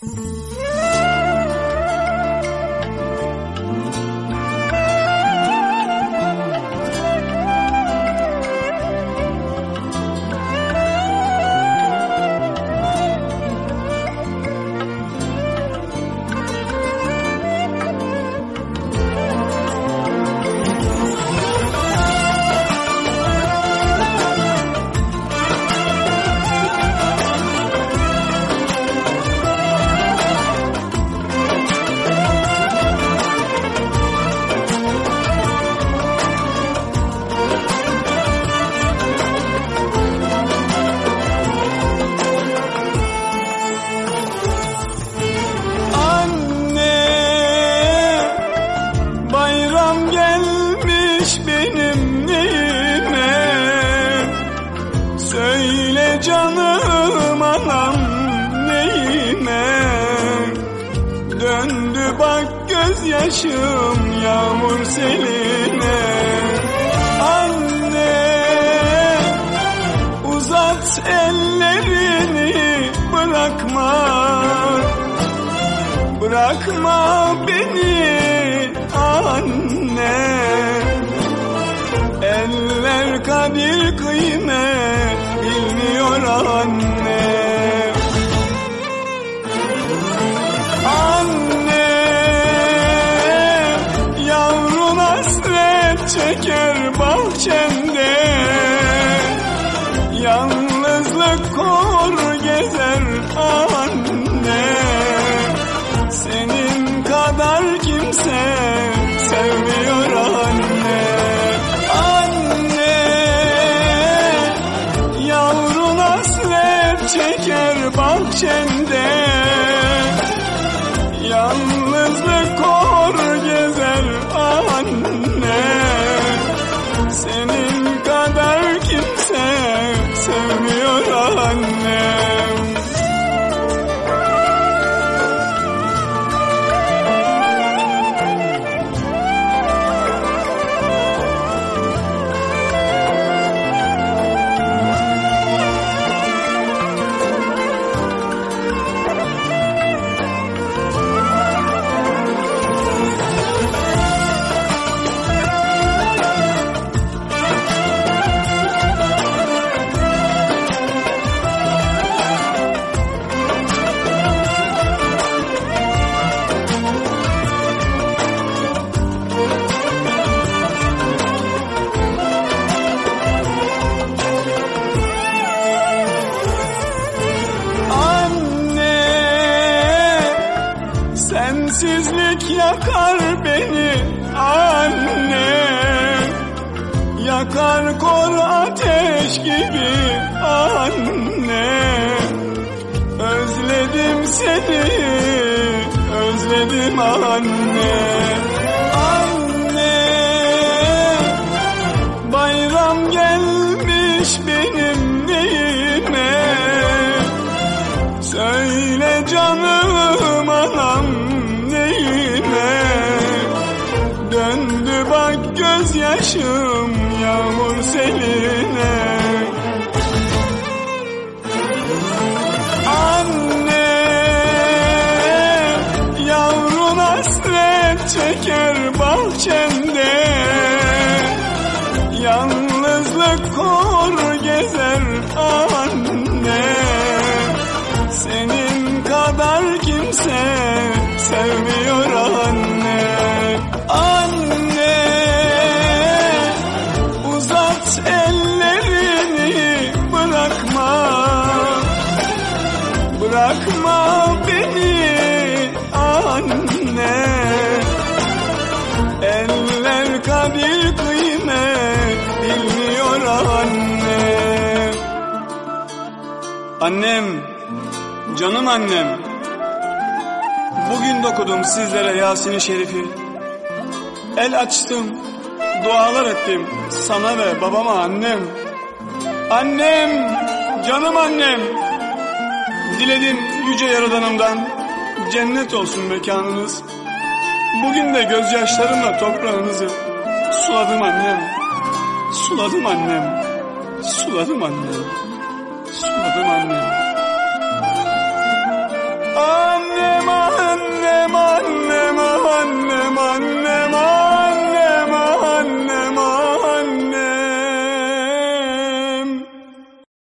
Anne gözyaşım yağmur seline. Anne uzat ellerini bırakma. Bırakma beni anne. Eller kadir kıymet bilmiyor Anne çeker bahçemde Yalnızlık kor gezer anne. Senin kadar kimse sevmiyor anne. Anne Yavrun hasret çeker bahçende Sensizlik yakar beni anne. Yakar kor ateş gibi anne. Özledim seni özledim anne. Anne Bayram gelmiş benim gözyaşım yağmur seline. Anne Yavrun hasret çeker bahçemde Yalnızlık kor gezer anne. Senin kadar kimse sevmiyor Anne Bırakma beni anne. Eller kadir kıymet bilmiyor anne. Annem, canım annem. Bugün dokudum sizlere Yasin-i Şerif'i. El açtım, dualar ettim sana ve babama annem. Annem, canım annem Diledim yüce yaradanımdan cennet olsun mekanınız. Bugün de gözyaşlarımla toprağınızı suladım annem. Suladım annem. Suladım annem. Suladım annem. Annem annem